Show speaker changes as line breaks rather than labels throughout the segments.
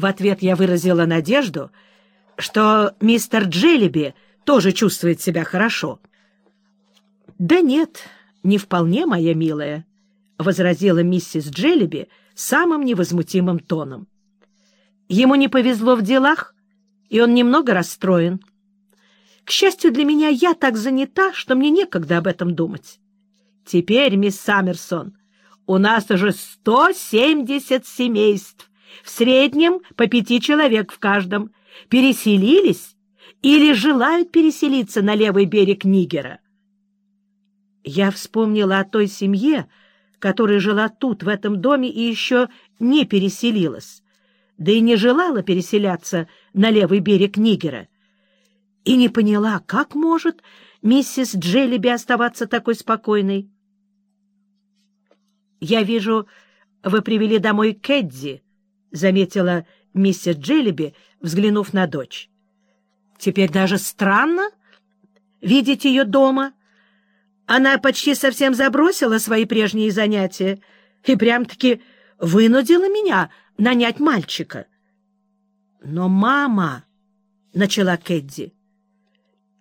В ответ я выразила надежду, что мистер Джеллиби тоже чувствует себя хорошо. — Да нет, не вполне, моя милая, — возразила миссис Джеллиби самым невозмутимым тоном. Ему не повезло в делах, и он немного расстроен. К счастью для меня, я так занята, что мне некогда об этом думать. Теперь, мисс Саммерсон, у нас уже 170 семейств, в среднем по пяти человек в каждом, переселились или желают переселиться на левый берег Нигера. Я вспомнила о той семье, которая жила тут, в этом доме, и еще не переселилась, да и не желала переселяться на левый берег Нигера, и не поняла, как может миссис Джеллиби оставаться такой спокойной. «Я вижу, вы привели домой Кэдди», — заметила миссис Джеллиби, взглянув на дочь. «Теперь даже странно видеть ее дома. Она почти совсем забросила свои прежние занятия и прям-таки вынудила меня нанять мальчика». «Но мама...» — начала Кэдди.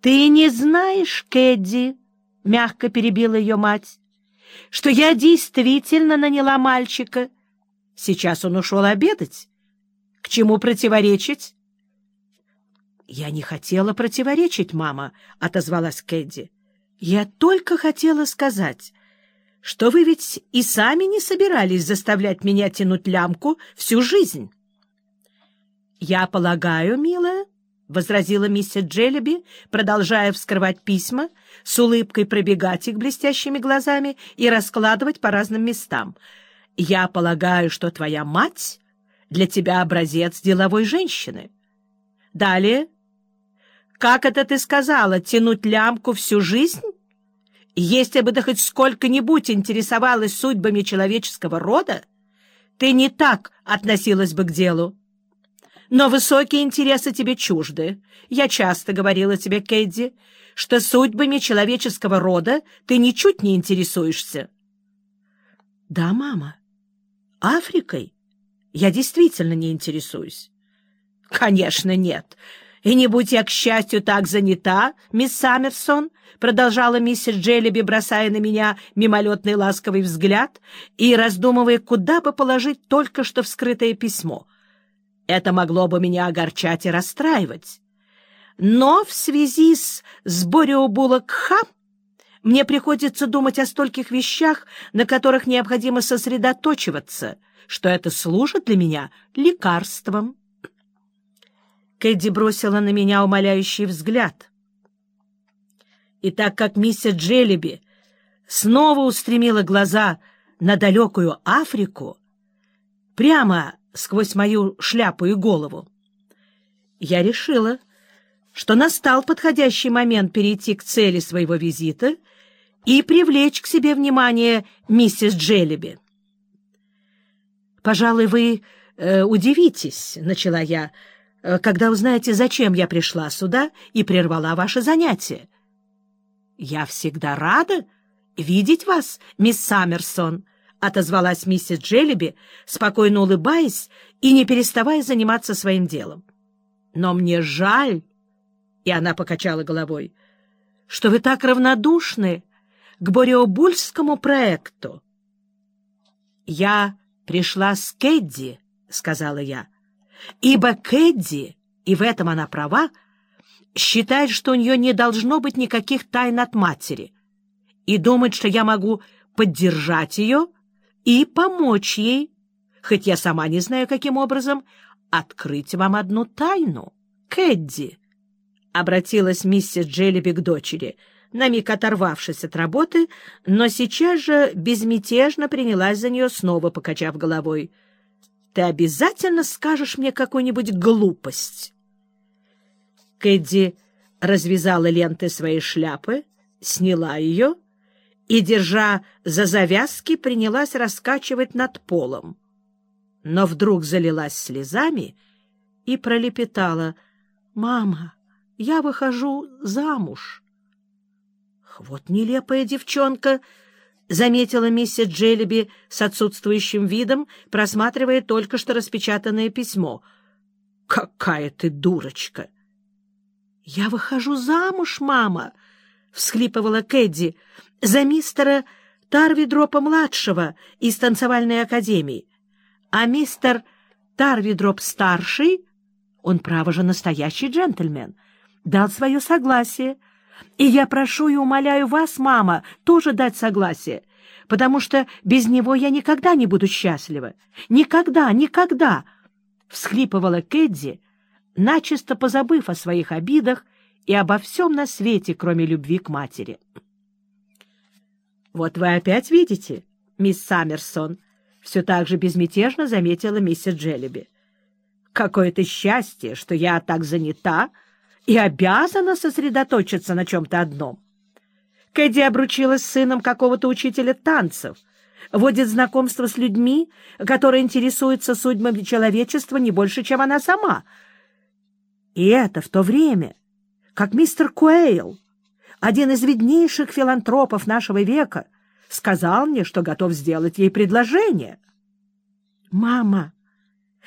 «Ты не знаешь, Кэдди...» — мягко перебила ее мать что я действительно наняла мальчика. Сейчас он ушел обедать. К чему противоречить? — Я не хотела противоречить, мама, — отозвалась Кэдди. — Я только хотела сказать, что вы ведь и сами не собирались заставлять меня тянуть лямку всю жизнь. — Я полагаю, милая, — возразила миссис Джеллиби, продолжая вскрывать письма, с улыбкой пробегать их блестящими глазами и раскладывать по разным местам. «Я полагаю, что твоя мать для тебя образец деловой женщины. Далее. Как это ты сказала, тянуть лямку всю жизнь? Если бы ты хоть сколько-нибудь интересовалась судьбами человеческого рода, ты не так относилась бы к делу. Но высокие интересы тебе чужды. Я часто говорила тебе, Кэдди, что судьбами человеческого рода ты ничуть не интересуешься. — Да, мама. Африкой я действительно не интересуюсь. — Конечно, нет. И не будь я, к счастью, так занята, мисс Саммерсон, — продолжала миссис Джеллиби, бросая на меня мимолетный ласковый взгляд и раздумывая, куда бы положить только что вскрытое письмо — это могло бы меня огорчать и расстраивать. Но в связи с Сбориобулакха мне приходится думать о стольких вещах, на которых необходимо сосредоточиваться, что это служит для меня лекарством. Кэдди бросила на меня умоляющий взгляд. И так как миссис Джеллиби снова устремила глаза на далекую Африку, прямо сквозь мою шляпу и голову. Я решила, что настал подходящий момент перейти к цели своего визита и привлечь к себе внимание миссис Джеллиби. «Пожалуй, вы э, удивитесь», — начала я, э, «когда узнаете, зачем я пришла сюда и прервала ваше занятие». «Я всегда рада видеть вас, мисс Саммерсон», — отозвалась миссис Джеллиби, спокойно улыбаясь и не переставая заниматься своим делом. «Но мне жаль», — и она покачала головой, — «что вы так равнодушны к Бореобульскому проекту». «Я пришла с Кэдди», — сказала я, — «ибо Кэдди, и в этом она права, считает, что у нее не должно быть никаких тайн от матери, и думает, что я могу поддержать ее и помочь ей, хоть я сама не знаю, каким образом, открыть вам одну тайну. Кэдди, — обратилась миссис Джеллиби к дочери, на миг оторвавшись от работы, но сейчас же безмятежно принялась за нее, снова покачав головой. — Ты обязательно скажешь мне какую-нибудь глупость. Кэдди развязала ленты своей шляпы, сняла ее — и, держа за завязки, принялась раскачивать над полом. Но вдруг залилась слезами и пролепетала. — Мама, я выхожу замуж. — Вот нелепая девчонка! — заметила миссис Джеллиби с отсутствующим видом, просматривая только что распечатанное письмо. Какая ты дурочка! Я выхожу замуж, мама, всхлипывала Кэдди, за мистера Тарвидропа-младшего из танцевальной академии. А мистер Тарвидроп-старший, он, право же, настоящий джентльмен, дал свое согласие. И я прошу и умоляю вас, мама, тоже дать согласие, потому что без него я никогда не буду счастлива. Никогда, никогда! — всхлипывала Кэдди, начисто позабыв о своих обидах и обо всем на свете, кроме любви к матери. «Вот вы опять видите, мисс Саммерсон», — все так же безмятежно заметила миссис Джеллиби. «Какое-то счастье, что я так занята и обязана сосредоточиться на чем-то одном. Кэдди обручилась с сыном какого-то учителя танцев, водит знакомство с людьми, которые интересуются судьбами человечества не больше, чем она сама. И это в то время, как мистер Куэйл, один из виднейших филантропов нашего века, сказал мне, что готов сделать ей предложение. «Мама,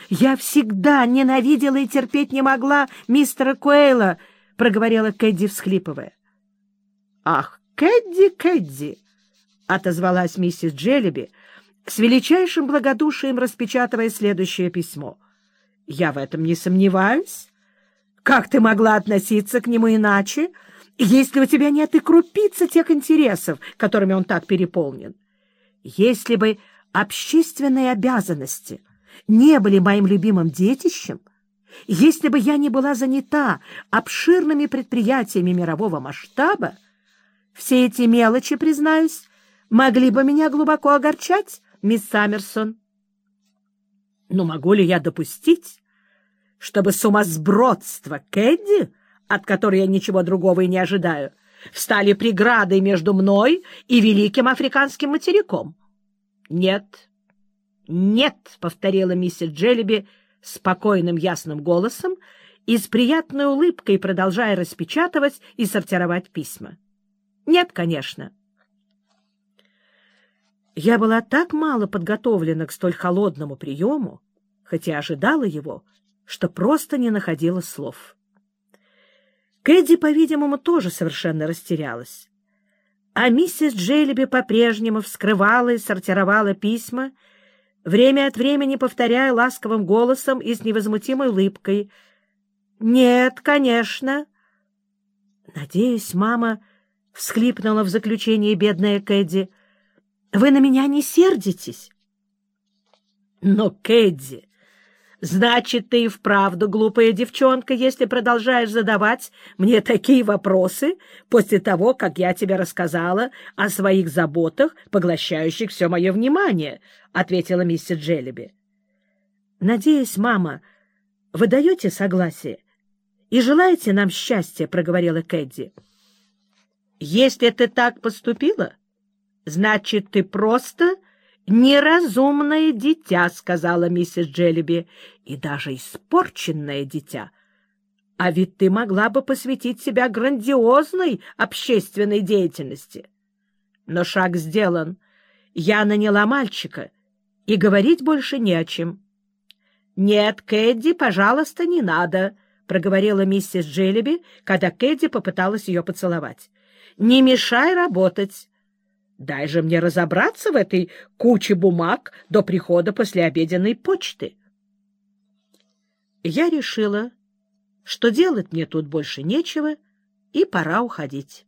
я всегда ненавидела и терпеть не могла мистера Куэйла», — проговорила Кэдди, всхлипывая. «Ах, Кэдди, Кэдди!» — отозвалась миссис Джеллиби, с величайшим благодушием распечатывая следующее письмо. «Я в этом не сомневаюсь. Как ты могла относиться к нему иначе, если у тебя нет и крупицы тех интересов, которыми он так переполнен? Если бы общественные обязанности не были моим любимым детищем, если бы я не была занята обширными предприятиями мирового масштаба, все эти мелочи, признаюсь, могли бы меня глубоко огорчать, мисс Саммерсон. Но могу ли я допустить, чтобы сумасбродство Кэдди, от которой я ничего другого и не ожидаю, встали преградой между мной и великим африканским материком. — Нет, нет, — повторила миссис Джеллиби спокойным ясным голосом и с приятной улыбкой продолжая распечатывать и сортировать письма. — Нет, конечно. Я была так мало подготовлена к столь холодному приему, хотя ожидала его, — что просто не находила слов. Кэдди, по-видимому, тоже совершенно растерялась. А миссис Джеллиби по-прежнему вскрывала и сортировала письма, время от времени повторяя ласковым голосом и с невозмутимой улыбкой. «Нет, конечно». «Надеюсь, мама...» — всхлипнула в заключение бедная Кэдди. «Вы на меня не сердитесь?» «Но, Кэдди, Значит, ты и вправду глупая девчонка, если продолжаешь задавать мне такие вопросы после того, как я тебе рассказала о своих заботах, поглощающих все мое внимание, — ответила миссис Джеллиби. — Надеюсь, мама, вы даете согласие и желаете нам счастья, — проговорила Кэдди. — Если ты так поступила, значит, ты просто «Неразумное дитя», — сказала миссис Джеллиби, — «и даже испорченное дитя. А ведь ты могла бы посвятить себя грандиозной общественной деятельности». Но шаг сделан. Я наняла мальчика, и говорить больше не о чем. «Нет, Кэдди, пожалуйста, не надо», — проговорила миссис Джеллиби, когда Кэдди попыталась ее поцеловать. «Не мешай работать. Дай же мне разобраться в этой куче бумаг до прихода послеобеденной почты. Я решила, что делать мне тут больше нечего, и пора уходить.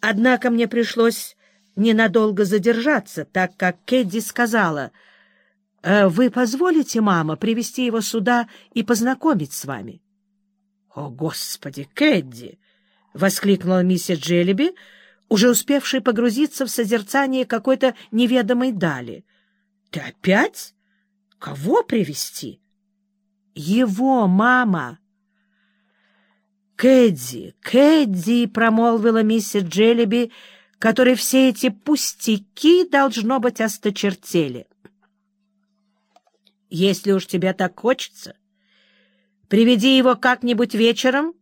Однако мне пришлось ненадолго задержаться, так как Кэдди сказала, «Э, «Вы позволите, мама, привести его сюда и познакомить с вами?» «О, Господи, Кэдди!» — воскликнула миссис Джеллиби, уже успевший погрузиться в созерцание какой-то неведомой дали. — Ты опять? Кого привести? Его, мама! — Кэдди, Кэдди! — промолвила миссис Джеллиби, которой все эти пустяки, должно быть, осточертели. — Если уж тебе так хочется, приведи его как-нибудь вечером,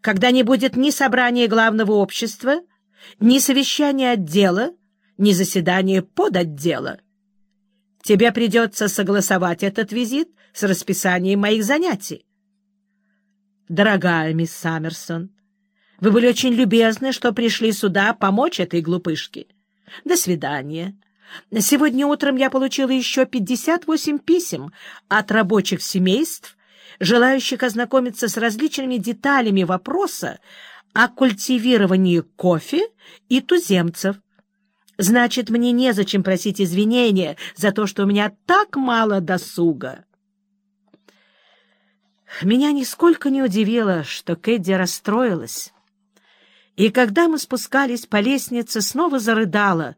когда не будет ни собрания главного общества, ни совещание отдела, ни заседание подотдела. Тебе придется согласовать этот визит с расписанием моих занятий. Дорогая мисс Саммерсон, вы были очень любезны, что пришли сюда помочь этой глупышке. До свидания. Сегодня утром я получила еще 58 писем от рабочих семейств, желающих ознакомиться с различными деталями вопроса о культивировании кофе и туземцев. Значит, мне незачем просить извинения за то, что у меня так мало досуга. Меня нисколько не удивило, что Кэдди расстроилась. И когда мы спускались по лестнице, снова зарыдала,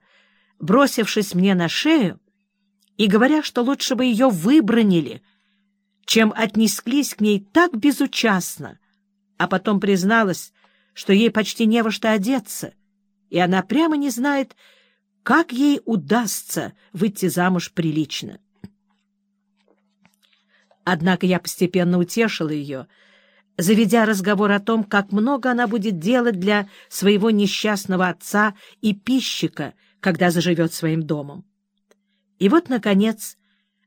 бросившись мне на шею и говоря, что лучше бы ее выбронили, чем отнеслись к ней так безучастно, а потом призналась, что ей почти не во что одеться, и она прямо не знает, как ей удастся выйти замуж прилично. Однако я постепенно утешила ее, заведя разговор о том, как много она будет делать для своего несчастного отца и пищика, когда заживет своим домом. И вот, наконец,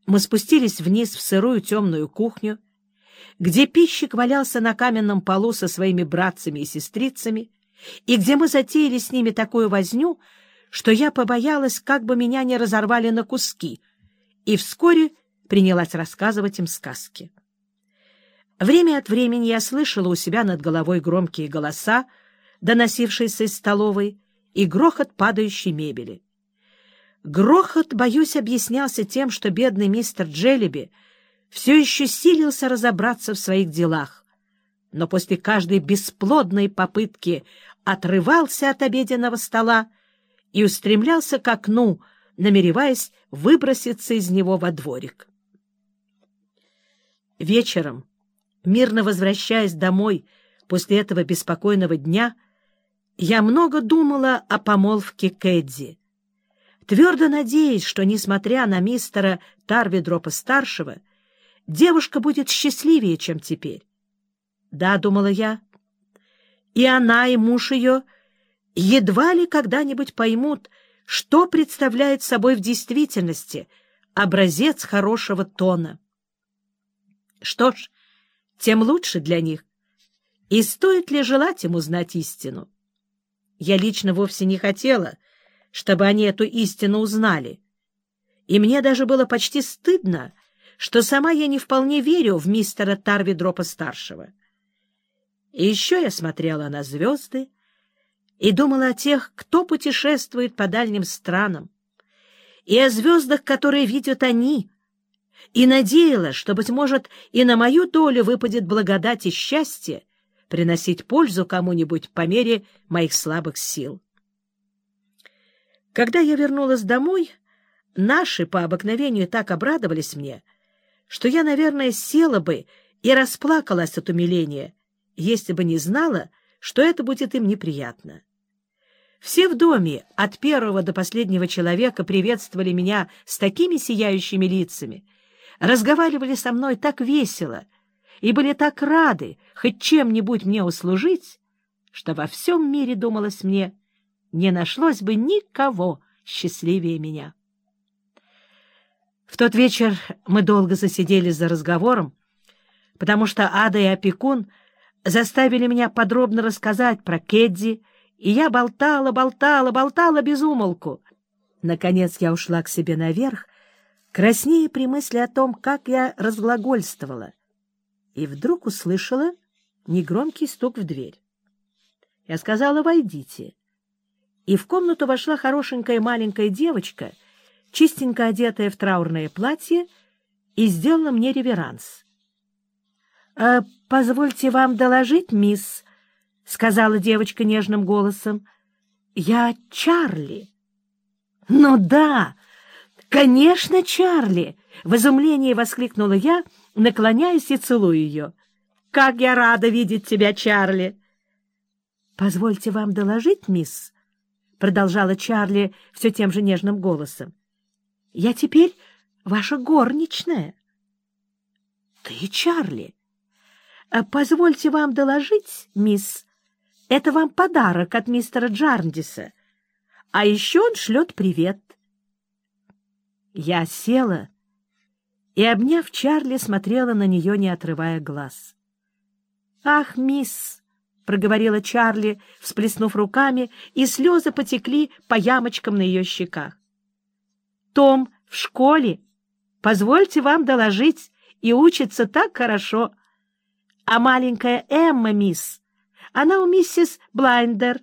мы спустились вниз в сырую темную кухню, где пищик валялся на каменном полу со своими братцами и сестрицами, и где мы затеяли с ними такую возню, что я побоялась, как бы меня не разорвали на куски, и вскоре принялась рассказывать им сказки. Время от времени я слышала у себя над головой громкие голоса, доносившиеся из столовой, и грохот падающей мебели. Грохот, боюсь, объяснялся тем, что бедный мистер Джеллиби все еще силился разобраться в своих делах, но после каждой бесплодной попытки отрывался от обеденного стола и устремлялся к окну, намереваясь выброситься из него во дворик. Вечером, мирно возвращаясь домой после этого беспокойного дня, я много думала о помолвке Кэдди. Твердо надеясь, что, несмотря на мистера Тарвидропа-старшего, девушка будет счастливее, чем теперь. Да, — думала я, — и она, и муж ее едва ли когда-нибудь поймут, что представляет собой в действительности образец хорошего тона. Что ж, тем лучше для них. И стоит ли желать им узнать истину? Я лично вовсе не хотела, чтобы они эту истину узнали. И мне даже было почти стыдно, что сама я не вполне верю в мистера Тарвидропа-старшего. И еще я смотрела на звезды и думала о тех, кто путешествует по дальним странам, и о звездах, которые видят они, и надеялась, что, быть может, и на мою долю выпадет благодать и счастье приносить пользу кому-нибудь по мере моих слабых сил. Когда я вернулась домой, наши по обыкновению так обрадовались мне, что я, наверное, села бы и расплакалась от умиления, если бы не знала, что это будет им неприятно. Все в доме, от первого до последнего человека, приветствовали меня с такими сияющими лицами, разговаривали со мной так весело и были так рады хоть чем-нибудь мне услужить, что во всем мире, думалось мне, не нашлось бы никого счастливее меня. В тот вечер мы долго засидели за разговором, потому что Ада и опекун заставили меня подробно рассказать про Кедди, и я болтала, болтала, болтала без умолку. Наконец я ушла к себе наверх краснее при мысли о том, как я разглагольствовала, и вдруг услышала негромкий стук в дверь. Я сказала «Войдите», и в комнату вошла хорошенькая маленькая девочка, чистенько одетая в траурное платье, и сделала мне реверанс. «Э, — Позвольте вам доложить, мисс, — сказала девочка нежным голосом, — я Чарли. — Ну да, «Конечно, Чарли!» — в изумлении воскликнула я, наклоняясь и целую ее. «Как я рада видеть тебя, Чарли!» «Позвольте вам доложить, мисс», — продолжала Чарли все тем же нежным голосом. «Я теперь ваша горничная». «Ты, Чарли?» «А «Позвольте вам доложить, мисс, это вам подарок от мистера Джарндиса, а еще он шлет привет». Я села и, обняв Чарли, смотрела на нее, не отрывая глаз. «Ах, мисс!» — проговорила Чарли, всплеснув руками, и слезы потекли по ямочкам на ее щеках. «Том в школе, позвольте вам доложить, и учится так хорошо. А маленькая Эмма, мисс, она у миссис Блайндер.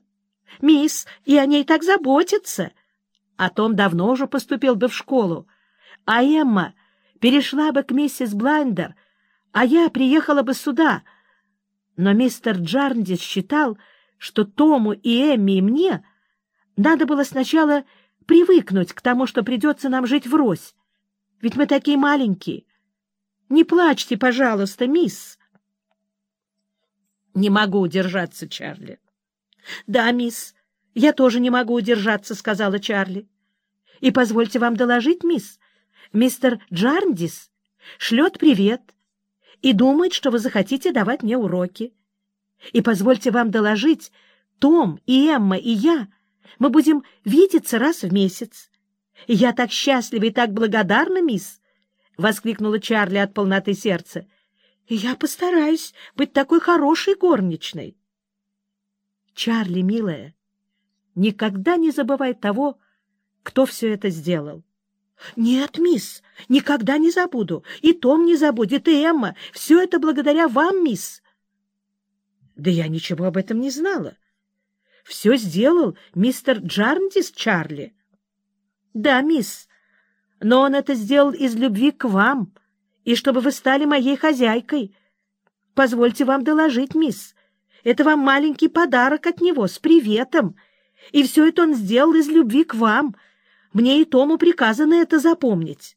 Мисс, и о ней так заботится. А Том давно уже поступил бы в школу. А Эмма перешла бы к миссис Блайндер, а я приехала бы сюда. Но мистер Джарндис считал, что Тому и Эмми и мне надо было сначала привыкнуть к тому, что придется нам жить врозь. Ведь мы такие маленькие. Не плачьте, пожалуйста, мисс. Не могу удержаться, Чарли. Да, мисс, я тоже не могу удержаться, сказала Чарли. И позвольте вам доложить, мисс, мистер Джарндис шлет привет и думает, что вы захотите давать мне уроки. И позвольте вам доложить, Том и Эмма и я, мы будем видеться раз в месяц. Я так счастлива и так благодарна, мисс, — воскликнула Чарли от полноты сердца. — Я постараюсь быть такой хорошей горничной. — Чарли, милая, никогда не забывай того, кто все это сделал. — Нет, мисс, никогда не забуду. И Том не забудет, и Эмма. Все это благодаря вам, мисс. — Да я ничего об этом не знала. Все сделал мистер Джарндис Чарли. — Да, мисс, но он это сделал из любви к вам, и чтобы вы стали моей хозяйкой. Позвольте вам доложить, мисс, это вам маленький подарок от него с приветом, и все это он сделал из любви к вам. Мне и Тому приказано это запомнить.